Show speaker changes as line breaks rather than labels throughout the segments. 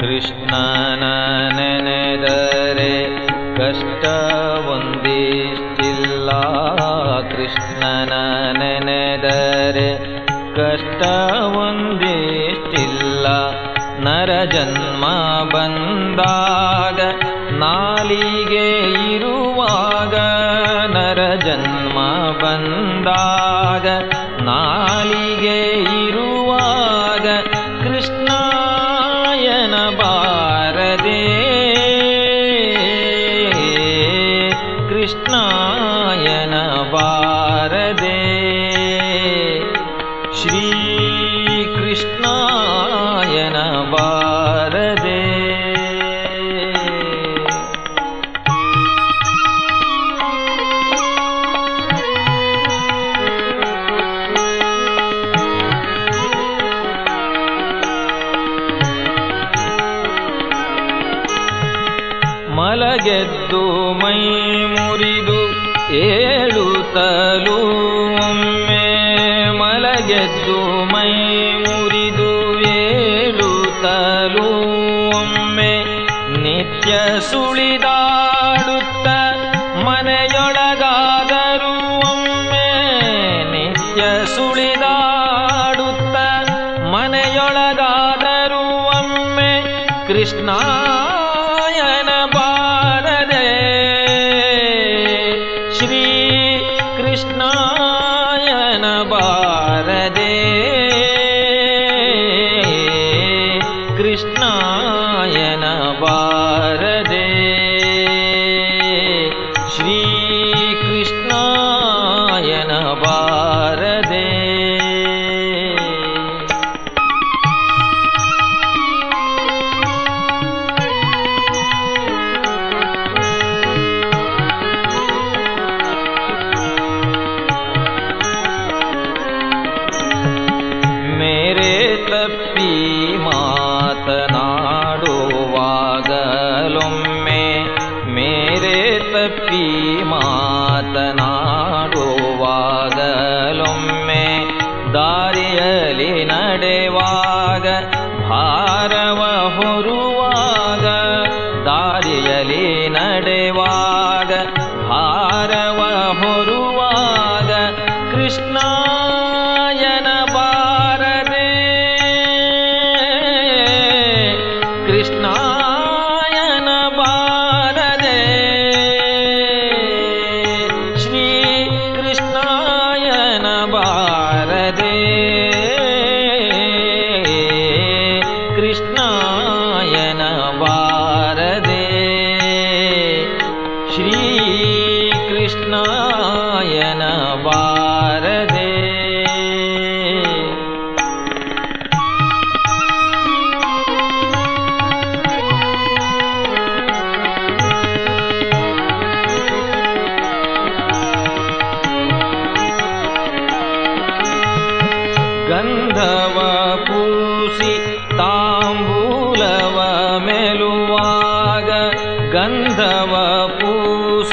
ಕೃಷ್ಣನ ನೆನೆದರೆ ಕಷ್ಟ ಒಂದಿಷ್ಟಿಲ್ಲ. ಕೃಷ್ಣನ ನೆನೆದರೆ ಕಷ್ಟ ಒಂದಿಷ್ಟಿಲ್ಲ. ನರಜನ್ಮ ಬಂದಾಗ ನಾಲಿಗೆ ಇರುವಾಗ ನರ ಜನ್ಮ ಬಂದಾಗ ನಾಲಿಗೆ ಇರು कृष्ण। ಮಲಗೆದ್ದು ಮೈ ಮುರಿದು ಏಳುತ್ತಲೂ ಒಮ್ಮೆ ಮಲಗೆದ್ದು ಮೈ ಮುರಿದು ಏಳುತ್ತಲೂ ಒಮ್ಮೆ ನಿತ್ಯ ಸುಳಿದಾಡುತ್ತ ಮನೆಯೊಳಗಾದರೂ ಒಮ್ಮೆ ನಿತ್ಯ ಸುಳಿದಾಡುತ್ತ ಮನೆಯೊಳಗಾದರೂ ಒಮ್ಮೆ ಕೃಷ್ಣಾಯನ வா देवाग भार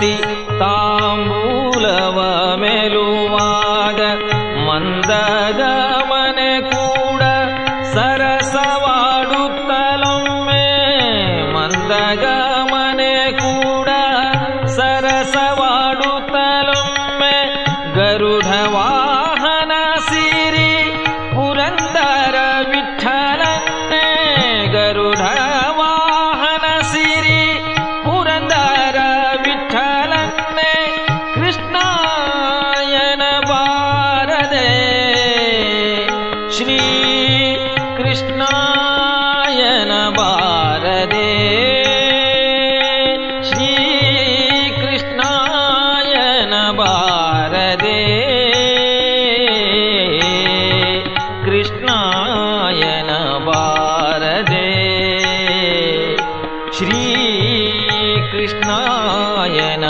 ಪೂಸಿ ತಾಂಬೂಲವ ಮೆಲುವಾಗ ಮಂದಗಮನೆ ಕೂಡ ಸರಸವಾಡುತ್ತಲೊಮ್ಮೆ ಮಂದಗಮನೆ श्रीकृष्णाय भारदे श्रीकृष्णा वारदे श्रीकृष्णायनदे भारदे श्रीकृष्णाय न